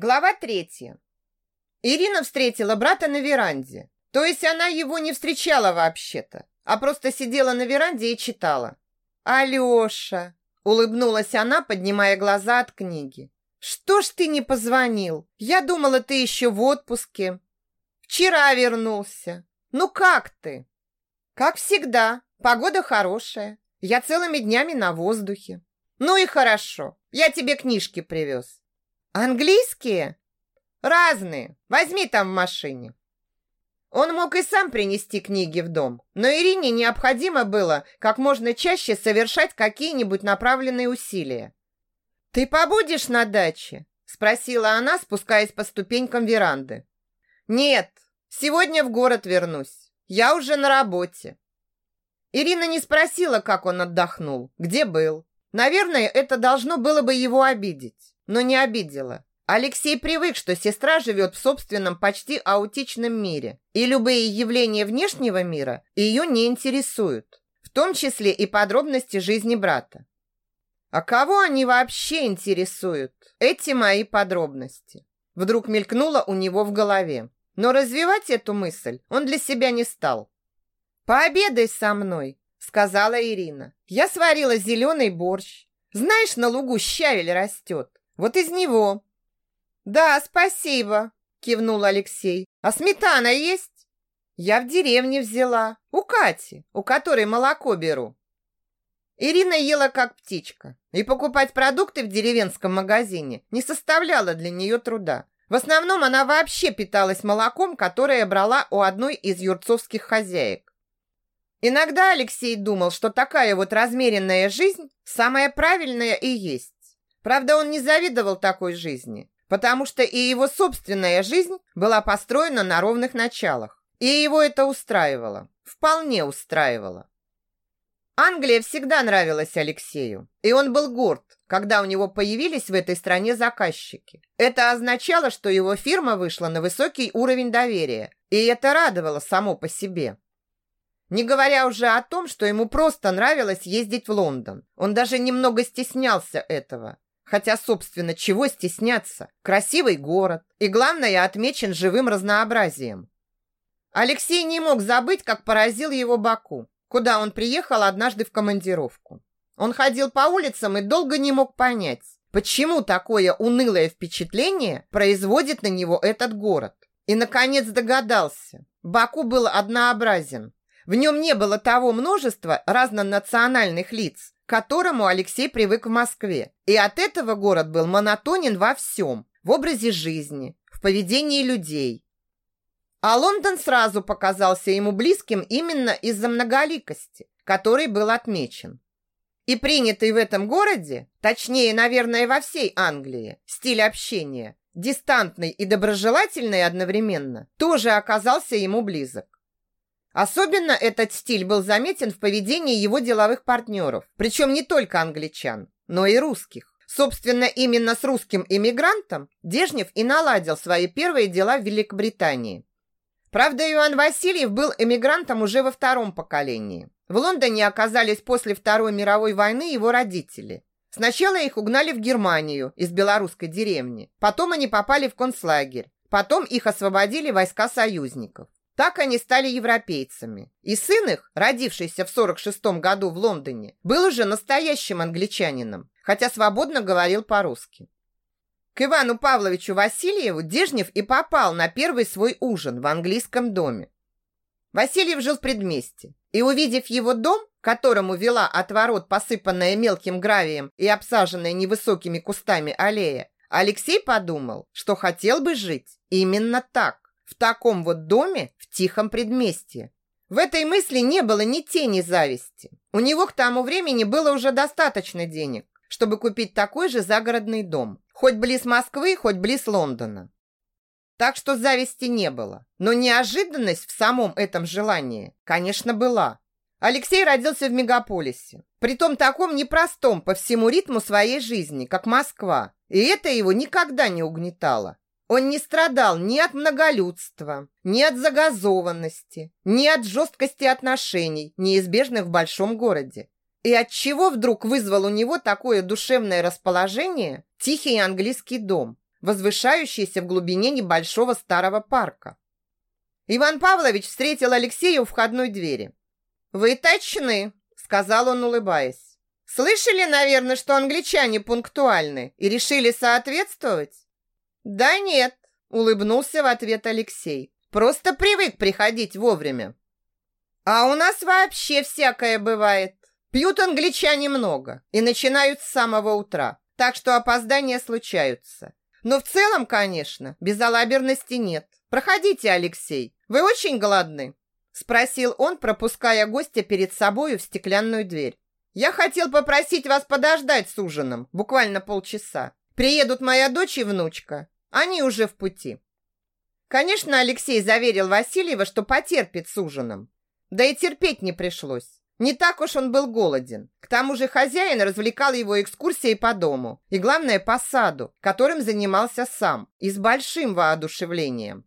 Глава третья. Ирина встретила брата на веранде. То есть она его не встречала вообще-то, а просто сидела на веранде и читала. «Алеша!» – улыбнулась она, поднимая глаза от книги. «Что ж ты не позвонил? Я думала, ты еще в отпуске. Вчера вернулся. Ну как ты?» «Как всегда. Погода хорошая. Я целыми днями на воздухе. Ну и хорошо. Я тебе книжки привез. Английские? Разные. Возьми там в машине. Он мог и сам принести книги в дом, но Ирине необходимо было как можно чаще совершать какие-нибудь направленные усилия. «Ты побудешь на даче?» – спросила она, спускаясь по ступенькам веранды. «Нет, сегодня в город вернусь. Я уже на работе». Ирина не спросила, как он отдохнул, где был. Наверное, это должно было бы его обидеть но не обидела. Алексей привык, что сестра живет в собственном почти аутичном мире, и любые явления внешнего мира ее не интересуют, в том числе и подробности жизни брата. А кого они вообще интересуют, эти мои подробности? Вдруг мелькнуло у него в голове, но развивать эту мысль он для себя не стал. «Пообедай со мной», — сказала Ирина. «Я сварила зеленый борщ. Знаешь, на лугу щавель растет. Вот из него. Да, спасибо, кивнул Алексей. А сметана есть? Я в деревне взяла. У Кати, у которой молоко беру. Ирина ела как птичка, и покупать продукты в деревенском магазине не составляло для нее труда. В основном она вообще питалась молоком, которое брала у одной из юрцовских хозяек. Иногда Алексей думал, что такая вот размеренная жизнь самая правильная и есть. Правда, он не завидовал такой жизни, потому что и его собственная жизнь была построена на ровных началах. И его это устраивало, вполне устраивало. Англия всегда нравилась Алексею, и он был горд, когда у него появились в этой стране заказчики. Это означало, что его фирма вышла на высокий уровень доверия, и это радовало само по себе. Не говоря уже о том, что ему просто нравилось ездить в Лондон. Он даже немного стеснялся этого. Хотя, собственно, чего стесняться? Красивый город. И, главное, отмечен живым разнообразием. Алексей не мог забыть, как поразил его Баку, куда он приехал однажды в командировку. Он ходил по улицам и долго не мог понять, почему такое унылое впечатление производит на него этот город. И, наконец, догадался. Баку был однообразен. В нем не было того множества разнонациональных лиц, которому Алексей привык в Москве. И от этого город был монотонен во всем. В образе жизни, в поведении людей. А Лондон сразу показался ему близким именно из-за многоликости, который был отмечен. И принятый в этом городе, точнее, наверное, во всей Англии, стиль общения, дистантный и доброжелательный одновременно, тоже оказался ему близок. Особенно этот стиль был заметен в поведении его деловых партнеров, причем не только англичан, но и русских. Собственно, именно с русским иммигрантом Дежнев и наладил свои первые дела в Великобритании. Правда, Иоанн Васильев был эмигрантом уже во втором поколении. В Лондоне оказались после Второй мировой войны его родители. Сначала их угнали в Германию из белорусской деревни. Потом они попали в концлагерь. Потом их освободили войска союзников. Так они стали европейцами. И сын их, родившийся в 46 году в Лондоне, был уже настоящим англичанином, хотя свободно говорил по-русски. К Ивану Павловичу Васильеву Дежнев и попал на первый свой ужин в английском доме. Васильев жил в предместе, и, увидев его дом, которому вела от ворот посыпанная мелким гравием и обсаженная невысокими кустами аллея, Алексей подумал, что хотел бы жить именно так в таком вот доме в тихом предместье. В этой мысли не было ни тени зависти. У него к тому времени было уже достаточно денег, чтобы купить такой же загородный дом, хоть близ Москвы, хоть близ Лондона. Так что зависти не было. Но неожиданность в самом этом желании, конечно, была. Алексей родился в мегаполисе, притом таком непростом по всему ритму своей жизни, как Москва, и это его никогда не угнетало. Он не страдал ни от многолюдства, ни от загазованности, ни от жесткости отношений, неизбежных в большом городе. И от чего вдруг вызвал у него такое душевное расположение тихий английский дом? возвышающийся в глубине небольшого старого парка. Иван Павлович встретил Алексея у входной двери. «Вы точны», — сказал он, улыбаясь. «Слышали, наверное, что англичане пунктуальны и решили соответствовать?» «Да нет», — улыбнулся в ответ Алексей. «Просто привык приходить вовремя». «А у нас вообще всякое бывает. Пьют англичане много и начинают с самого утра, так что опоздания случаются. Но в целом, конечно, безалаберности нет. Проходите, Алексей. Вы очень голодны?» Спросил он, пропуская гостя перед собою в стеклянную дверь. «Я хотел попросить вас подождать с ужином, буквально полчаса. Приедут моя дочь и внучка. Они уже в пути». Конечно, Алексей заверил Васильева, что потерпит с ужином. Да и терпеть не пришлось. Не так уж он был голоден. К тому же хозяин развлекал его экскурсией по дому и, главное, по саду, которым занимался сам, и с большим воодушевлением.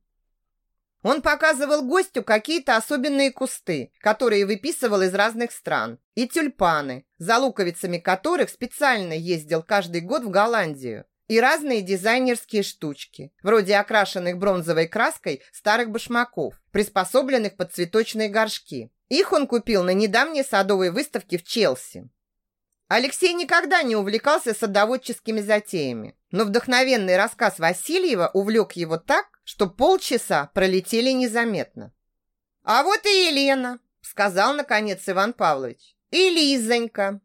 Он показывал гостю какие-то особенные кусты, которые выписывал из разных стран, и тюльпаны, за луковицами которых специально ездил каждый год в Голландию, и разные дизайнерские штучки, вроде окрашенных бронзовой краской старых башмаков, приспособленных под цветочные горшки. Их он купил на недавней садовой выставке в Челси. Алексей никогда не увлекался садоводческими затеями, но вдохновенный рассказ Васильева увлек его так, что полчаса пролетели незаметно. «А вот и Елена», — сказал, наконец, Иван Павлович. «И Лизонька».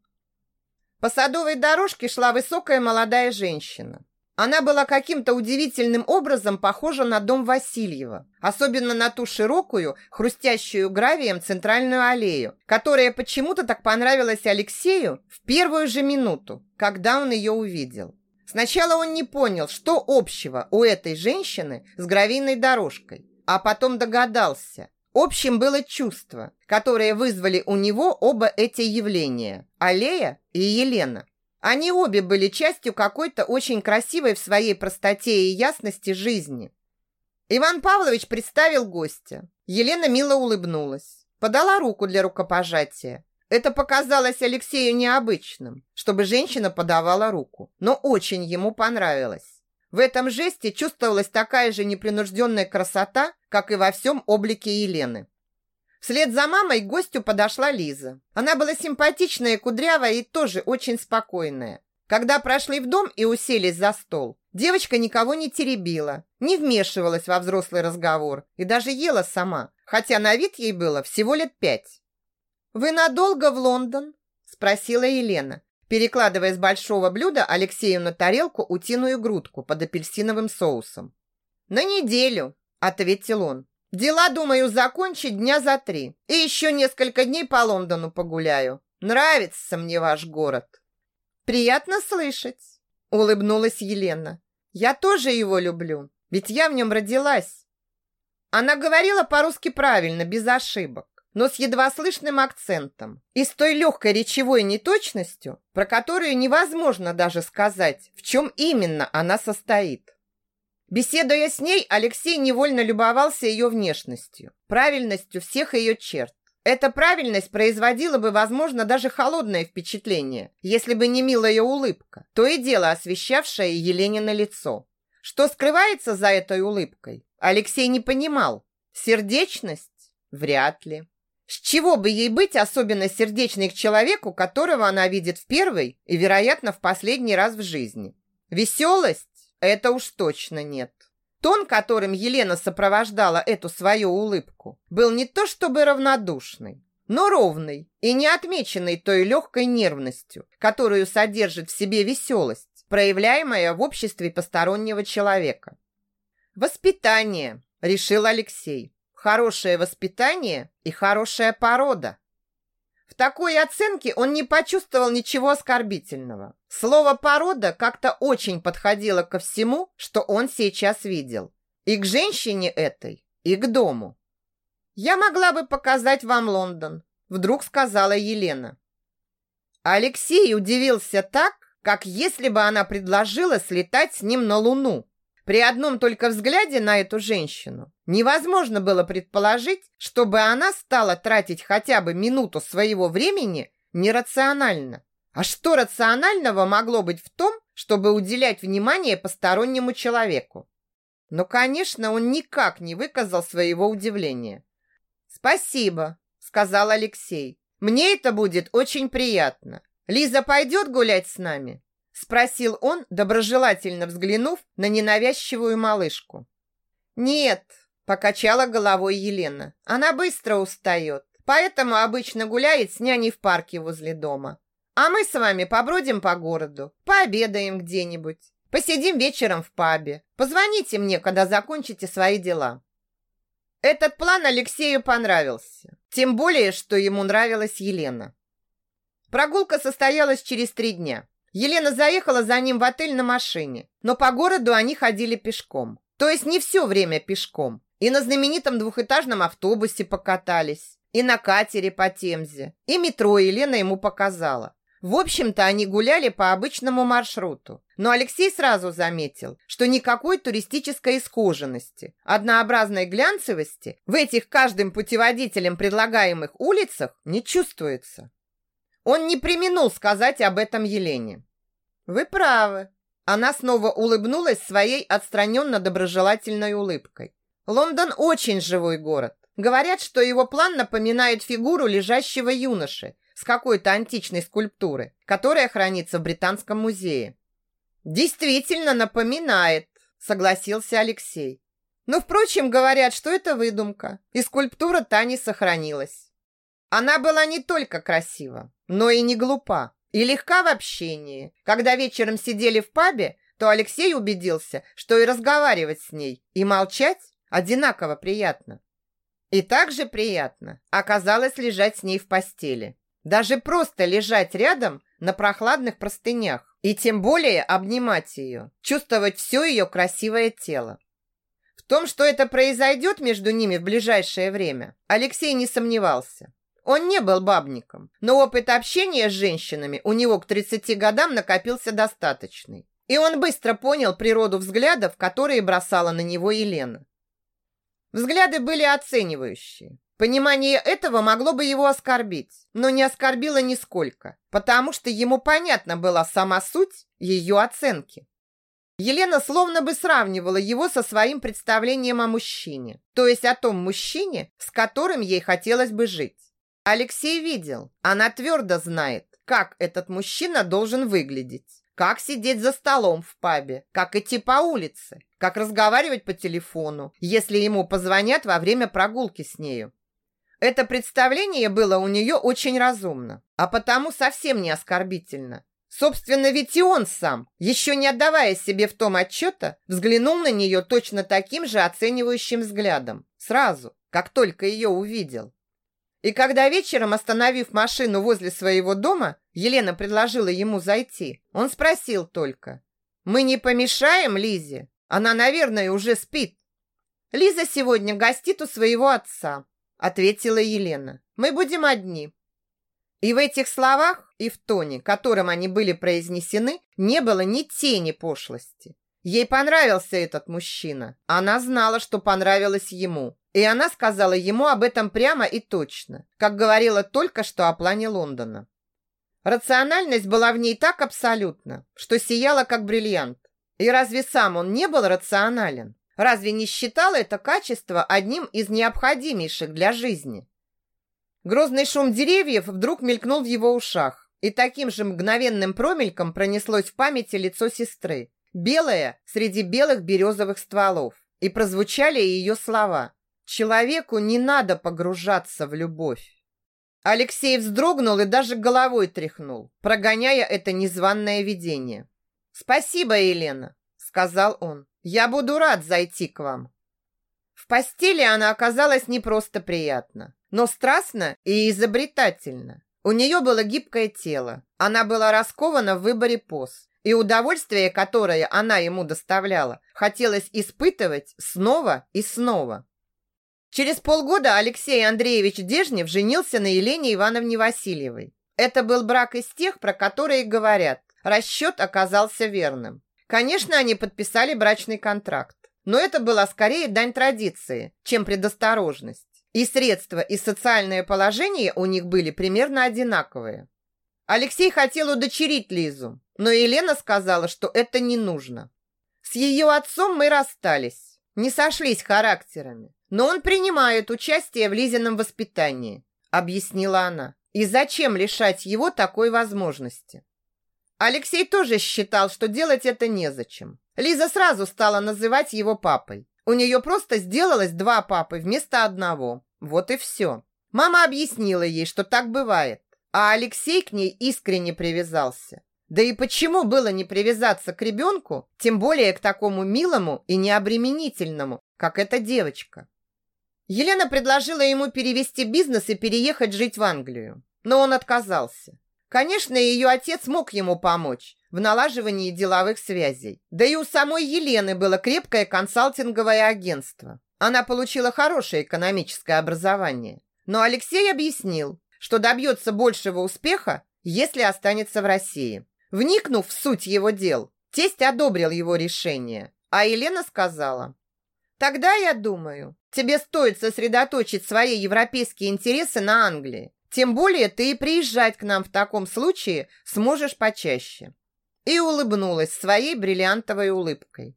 По садовой дорожке шла высокая молодая женщина. Она была каким-то удивительным образом похожа на дом Васильева, особенно на ту широкую, хрустящую гравием центральную аллею, которая почему-то так понравилась Алексею в первую же минуту, когда он ее увидел. Сначала он не понял, что общего у этой женщины с гравийной дорожкой, а потом догадался. Общим было чувство, которое вызвали у него оба эти явления – Аллея и Елена. Они обе были частью какой-то очень красивой в своей простоте и ясности жизни. Иван Павлович представил гостя. Елена мило улыбнулась, подала руку для рукопожатия. Это показалось Алексею необычным, чтобы женщина подавала руку, но очень ему понравилось. В этом жесте чувствовалась такая же непринужденная красота, как и во всем облике Елены. Вслед за мамой к гостю подошла Лиза. Она была симпатичная, кудрявая и тоже очень спокойная. Когда прошли в дом и уселись за стол, девочка никого не теребила, не вмешивалась во взрослый разговор и даже ела сама, хотя на вид ей было всего лет пять. «Вы надолго в Лондон?» – спросила Елена, перекладывая с большого блюда Алексею на тарелку утиную грудку под апельсиновым соусом. «На неделю», – ответил он. Дела, думаю, закончить дня за три. И еще несколько дней по Лондону погуляю. Нравится мне ваш город. Приятно слышать, улыбнулась Елена. Я тоже его люблю, ведь я в нем родилась. Она говорила по-русски правильно, без ошибок, но с едва слышным акцентом и с той легкой речевой неточностью, про которую невозможно даже сказать, в чем именно она состоит. Беседуя с ней, Алексей невольно любовался ее внешностью, правильностью всех ее черт. Эта правильность производила бы, возможно, даже холодное впечатление, если бы не милая улыбка, то и дело освещавшая Еленина лицо. Что скрывается за этой улыбкой, Алексей не понимал. Сердечность? Вряд ли. С чего бы ей быть особенно сердечной к человеку, которого она видит в первый и, вероятно, в последний раз в жизни? Веселость? Это уж точно нет. Тон, которым Елена сопровождала эту свою улыбку, был не то чтобы равнодушный, но ровный и не отмеченный той легкой нервностью, которую содержит в себе веселость, проявляемая в обществе постороннего человека. «Воспитание», — решил Алексей. «Хорошее воспитание и хорошая порода». В такой оценке он не почувствовал ничего оскорбительного. Слово «порода» как-то очень подходило ко всему, что он сейчас видел. И к женщине этой, и к дому. «Я могла бы показать вам Лондон», – вдруг сказала Елена. Алексей удивился так, как если бы она предложила слетать с ним на Луну. При одном только взгляде на эту женщину невозможно было предположить, чтобы она стала тратить хотя бы минуту своего времени нерационально. А что рационального могло быть в том, чтобы уделять внимание постороннему человеку. Но, конечно, он никак не выказал своего удивления. «Спасибо», — сказал Алексей. «Мне это будет очень приятно. Лиза пойдет гулять с нами?» Спросил он, доброжелательно взглянув на ненавязчивую малышку. «Нет», — покачала головой Елена. «Она быстро устает, поэтому обычно гуляет с няней в парке возле дома. А мы с вами побродим по городу, пообедаем где-нибудь, посидим вечером в пабе. Позвоните мне, когда закончите свои дела». Этот план Алексею понравился. Тем более, что ему нравилась Елена. Прогулка состоялась через три дня. Елена заехала за ним в отель на машине, но по городу они ходили пешком. То есть не все время пешком. И на знаменитом двухэтажном автобусе покатались, и на катере по Темзе, и метро Елена ему показала. В общем-то, они гуляли по обычному маршруту. Но Алексей сразу заметил, что никакой туристической искоженности, однообразной глянцевости в этих каждым путеводителем предлагаемых улицах не чувствуется. Он не применул сказать об этом Елене. «Вы правы». Она снова улыбнулась своей отстраненно-доброжелательной улыбкой. «Лондон очень живой город. Говорят, что его план напоминает фигуру лежащего юноши, с какой-то античной скульптуры, которая хранится в Британском музее. Действительно напоминает, согласился Алексей. Но, впрочем, говорят, что это выдумка, и скульптура та не сохранилась. Она была не только красива, но и не глупа, и легка в общении. Когда вечером сидели в пабе, то Алексей убедился, что и разговаривать с ней, и молчать одинаково приятно. И также приятно оказалось лежать с ней в постели. Даже просто лежать рядом на прохладных простынях и тем более обнимать ее, чувствовать все ее красивое тело. В том, что это произойдет между ними в ближайшее время, Алексей не сомневался. Он не был бабником, но опыт общения с женщинами у него к 30 годам накопился достаточный. И он быстро понял природу взглядов, которые бросала на него Елена. Взгляды были оценивающие. Понимание этого могло бы его оскорбить, но не оскорбило нисколько, потому что ему понятна была сама суть ее оценки. Елена словно бы сравнивала его со своим представлением о мужчине, то есть о том мужчине, с которым ей хотелось бы жить. Алексей видел, она твердо знает, как этот мужчина должен выглядеть, как сидеть за столом в пабе, как идти по улице, как разговаривать по телефону, если ему позвонят во время прогулки с нею, это представление было у нее очень разумно, а потому совсем не оскорбительно. Собственно, ведь и он сам, еще не отдавая себе в том отчета, взглянул на нее точно таким же оценивающим взглядом. Сразу, как только ее увидел. И когда вечером, остановив машину возле своего дома, Елена предложила ему зайти, он спросил только, «Мы не помешаем Лизе? Она, наверное, уже спит». Лиза сегодня гостит у своего отца ответила Елена. Мы будем одни. И в этих словах, и в тоне, которым они были произнесены, не было ни тени пошлости. Ей понравился этот мужчина. Она знала, что понравилось ему. И она сказала ему об этом прямо и точно, как говорила только что о плане Лондона. Рациональность была в ней так абсолютна, что сияла как бриллиант. И разве сам он не был рационален? Разве не считал это качество одним из необходимейших для жизни? Грозный шум деревьев вдруг мелькнул в его ушах, и таким же мгновенным промельком пронеслось в памяти лицо сестры, белое среди белых березовых стволов, и прозвучали ее слова «Человеку не надо погружаться в любовь». Алексей вздрогнул и даже головой тряхнул, прогоняя это незваное видение. «Спасибо, Елена», — сказал он. Я буду рад зайти к вам. В постели она оказалась не просто приятна, но страстно и изобретательно. У нее было гибкое тело. Она была раскована в выборе поз. И удовольствие, которое она ему доставляла, хотелось испытывать снова и снова. Через полгода Алексей Андреевич Дежнев женился на Елене Ивановне Васильевой. Это был брак из тех, про которые говорят. Расчет оказался верным. Конечно, они подписали брачный контракт, но это была скорее дань традиции, чем предосторожность. И средства, и социальное положение у них были примерно одинаковые. Алексей хотел удочерить Лизу, но Елена сказала, что это не нужно. С ее отцом мы расстались, не сошлись характерами, но он принимает участие в Лизином воспитании, объяснила она. И зачем лишать его такой возможности? Алексей тоже считал, что делать это незачем. Лиза сразу стала называть его папой. У нее просто сделалось два папы вместо одного. Вот и все. Мама объяснила ей, что так бывает. А Алексей к ней искренне привязался. Да и почему было не привязаться к ребенку, тем более к такому милому и необременительному, как эта девочка? Елена предложила ему перевести бизнес и переехать жить в Англию, но он отказался. Конечно, ее отец мог ему помочь в налаживании деловых связей. Да и у самой Елены было крепкое консалтинговое агентство. Она получила хорошее экономическое образование. Но Алексей объяснил, что добьется большего успеха, если останется в России. Вникнув в суть его дел, тесть одобрил его решение, а Елена сказала, «Тогда, я думаю, тебе стоит сосредоточить свои европейские интересы на Англии. Тем более ты и приезжать к нам в таком случае сможешь почаще». И улыбнулась своей бриллиантовой улыбкой.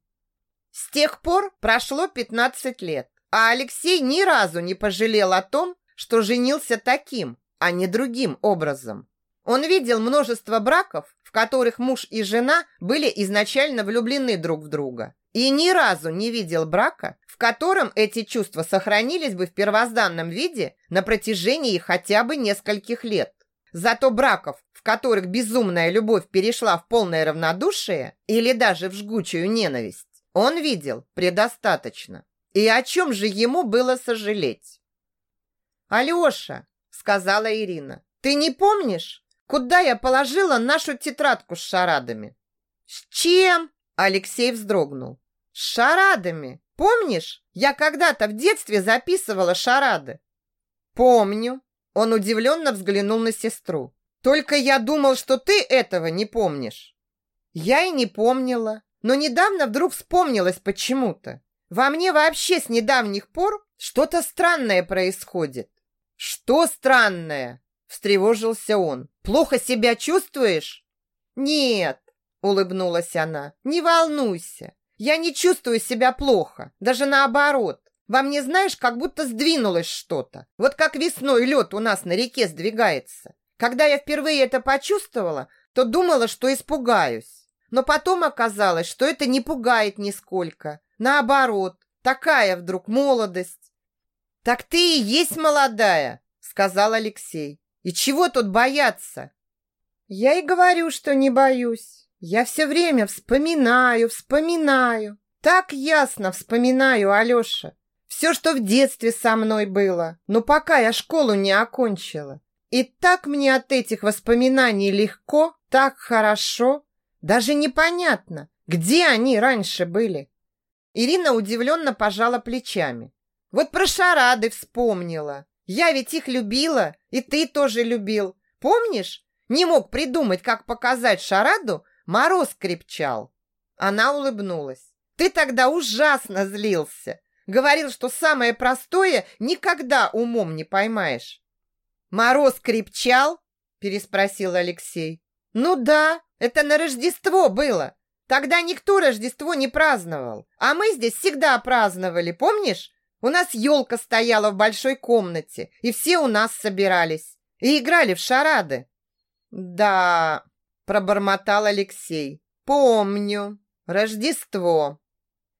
С тех пор прошло 15 лет, а Алексей ни разу не пожалел о том, что женился таким, а не другим образом. Он видел множество браков, в которых муж и жена были изначально влюблены друг в друга, и ни разу не видел брака, в котором эти чувства сохранились бы в первозданном виде на протяжении хотя бы нескольких лет. Зато браков, в которых безумная любовь перешла в полное равнодушие или даже в жгучую ненависть, он видел предостаточно. И о чем же ему было сожалеть? «Алеша», — сказала Ирина, — «ты не помнишь, куда я положила нашу тетрадку с шарадами?» «С чем?» — Алексей вздрогнул. «С шарадами. Помнишь, я когда-то в детстве записывала шарады?» «Помню», он удивленно взглянул на сестру. «Только я думал, что ты этого не помнишь». Я и не помнила, но недавно вдруг вспомнилось почему-то. Во мне вообще с недавних пор что-то странное происходит. «Что странное?» – встревожился он. «Плохо себя чувствуешь?» «Нет», – улыбнулась она, – «не волнуйся. Я не чувствую себя плохо, даже наоборот. Во мне, знаешь, как будто сдвинулось что-то. Вот как весной лед у нас на реке сдвигается. Когда я впервые это почувствовала, то думала, что испугаюсь. Но потом оказалось, что это не пугает нисколько. Наоборот, такая вдруг молодость. «Так ты и есть молодая», — сказал Алексей. «И чего тут бояться?» «Я и говорю, что не боюсь. Я все время вспоминаю, вспоминаю. Так ясно вспоминаю, Алеша. Все, что в детстве со мной было, но пока я школу не окончила. И так мне от этих воспоминаний легко, так хорошо, даже непонятно, где они раньше были. Ирина удивленно пожала плечами. Вот про шарады вспомнила. Я ведь их любила, и ты тоже любил. Помнишь? Не мог придумать, как показать шараду, мороз крепчал. Она улыбнулась. Ты тогда ужасно злился. Говорил, что самое простое никогда умом не поймаешь. Мороз крепчал? Переспросил Алексей. Ну да, это на Рождество было. Тогда никто Рождество не праздновал. А мы здесь всегда праздновали, помнишь? У нас елка стояла в большой комнате, и все у нас собирались. И играли в шарады. Да, пробормотал Алексей. Помню. Рождество.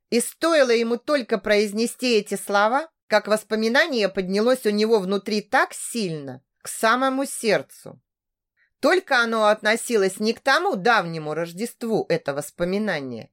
И стоило ему только произнести эти слова, как воспоминание поднялось у него внутри так сильно, к самому сердцу. Только оно относилось не к тому давнему Рождеству, это воспоминание.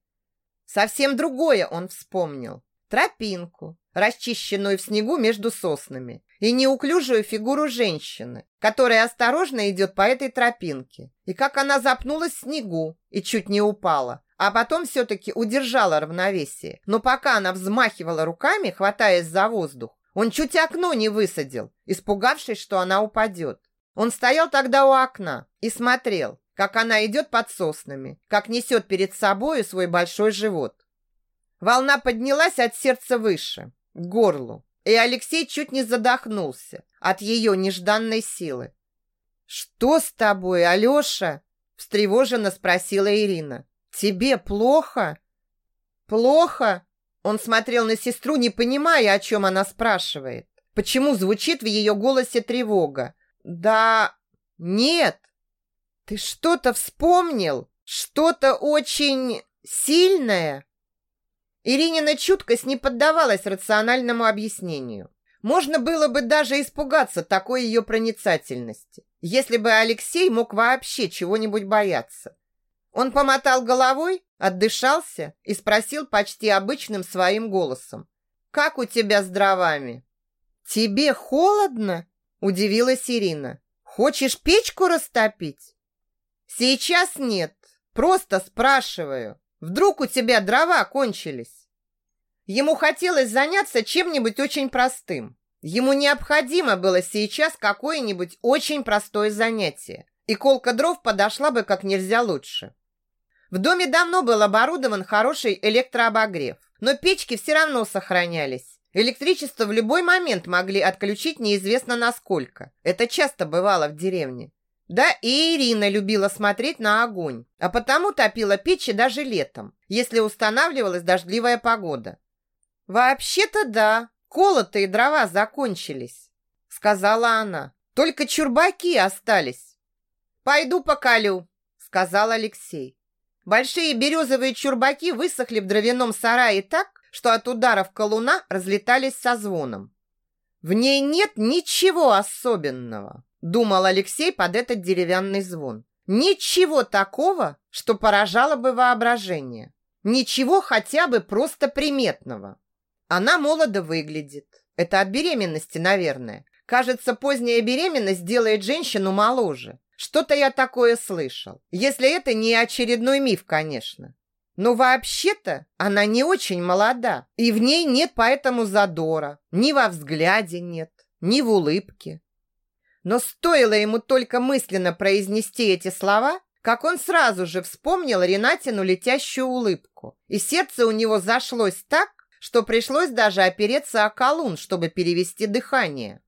Совсем другое он вспомнил. Тропинку, расчищенную в снегу между соснами, и неуклюжую фигуру женщины, которая осторожно идет по этой тропинке, и как она запнулась в снегу и чуть не упала, а потом все-таки удержала равновесие. Но пока она взмахивала руками, хватаясь за воздух, он чуть окно не высадил, испугавшись, что она упадет. Он стоял тогда у окна и смотрел, как она идет под соснами, как несет перед собой свой большой живот. Волна поднялась от сердца выше, к горлу, и Алексей чуть не задохнулся от ее нежданной силы. «Что с тобой, Алёша?» встревоженно спросила Ирина. «Тебе плохо?» «Плохо?» Он смотрел на сестру, не понимая, о чем она спрашивает. Почему звучит в ее голосе тревога? «Да... нет. Ты что-то вспомнил? Что-то очень сильное?» Иринина чуткость не поддавалась рациональному объяснению. Можно было бы даже испугаться такой ее проницательности, если бы Алексей мог вообще чего-нибудь бояться. Он помотал головой, отдышался и спросил почти обычным своим голосом. «Как у тебя с дровами?» «Тебе холодно?» – удивилась Ирина. «Хочешь печку растопить?» «Сейчас нет. Просто спрашиваю. Вдруг у тебя дрова кончились?» Ему хотелось заняться чем-нибудь очень простым. Ему необходимо было сейчас какое-нибудь очень простое занятие, и колка дров подошла бы как нельзя лучше. В доме давно был оборудован хороший электрообогрев, но печки все равно сохранялись. Электричество в любой момент могли отключить неизвестно насколько. Это часто бывало в деревне. Да, и Ирина любила смотреть на огонь, а потому топила печи даже летом, если устанавливалась дождливая погода. «Вообще-то да, колотые дрова закончились», — сказала она. «Только чурбаки остались». «Пойду поколю», — сказал Алексей. Большие березовые чурбаки высохли в дровяном сарае так, что от ударов колуна разлетались со звоном. «В ней нет ничего особенного», — думал Алексей под этот деревянный звон. «Ничего такого, что поражало бы воображение. Ничего хотя бы просто приметного». Она молодо выглядит. Это от беременности, наверное. Кажется, поздняя беременность делает женщину моложе. Что-то я такое слышал. Если это не очередной миф, конечно. Но вообще-то она не очень молода, и в ней нет поэтому задора. Ни во взгляде нет, ни в улыбке. Но стоило ему только мысленно произнести эти слова, как он сразу же вспомнил Ренатину летящую улыбку, и сердце у него зашлось так, что пришлось даже опереться о колун, чтобы перевести дыхание.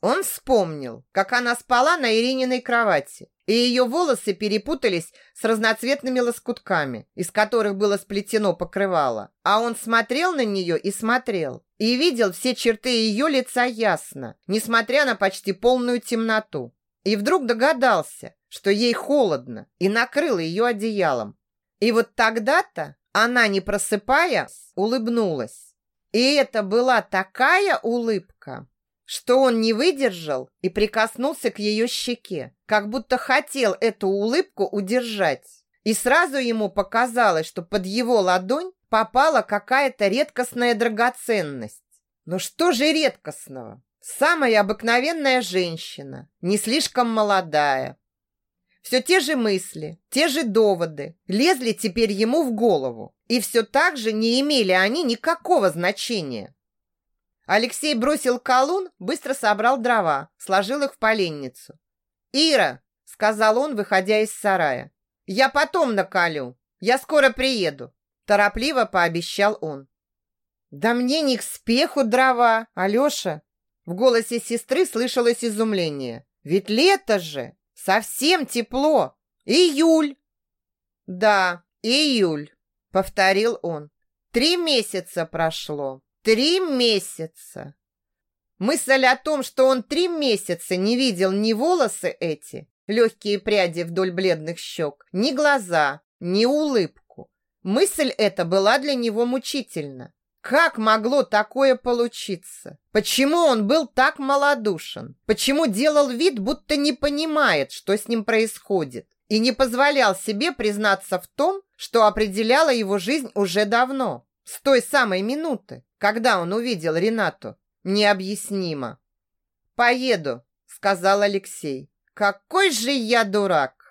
Он вспомнил, как она спала на Ирининой кровати, и ее волосы перепутались с разноцветными лоскутками, из которых было сплетено покрывало. А он смотрел на нее и смотрел, и видел все черты ее лица ясно, несмотря на почти полную темноту. И вдруг догадался, что ей холодно, и накрыл ее одеялом. И вот тогда-то она, не просыпаясь, улыбнулась. И это была такая улыбка, что он не выдержал и прикоснулся к ее щеке, как будто хотел эту улыбку удержать. И сразу ему показалось, что под его ладонь попала какая-то редкостная драгоценность. Но что же редкостного? Самая обыкновенная женщина, не слишком молодая, все те же мысли, те же доводы лезли теперь ему в голову, и все так же не имели они никакого значения. Алексей бросил колун, быстро собрал дрова, сложил их в поленницу. «Ира!» — сказал он, выходя из сарая. «Я потом наколю. Я скоро приеду», — торопливо пообещал он. «Да мне не к спеху дрова, Алеша!» В голосе сестры слышалось изумление. «Ведь лето же!» Совсем тепло. Июль. Да, июль, повторил он. Три месяца прошло. Три месяца. Мысль о том, что он три месяца не видел ни волосы эти, легкие пряди вдоль бледных щек, ни глаза, ни улыбку. Мысль эта была для него мучительна. Как могло такое получиться? Почему он был так малодушен? Почему делал вид, будто не понимает, что с ним происходит? И не позволял себе признаться в том, что определяла его жизнь уже давно, с той самой минуты, когда он увидел Ренату. Необъяснимо. «Поеду», — сказал Алексей. «Какой же я дурак!»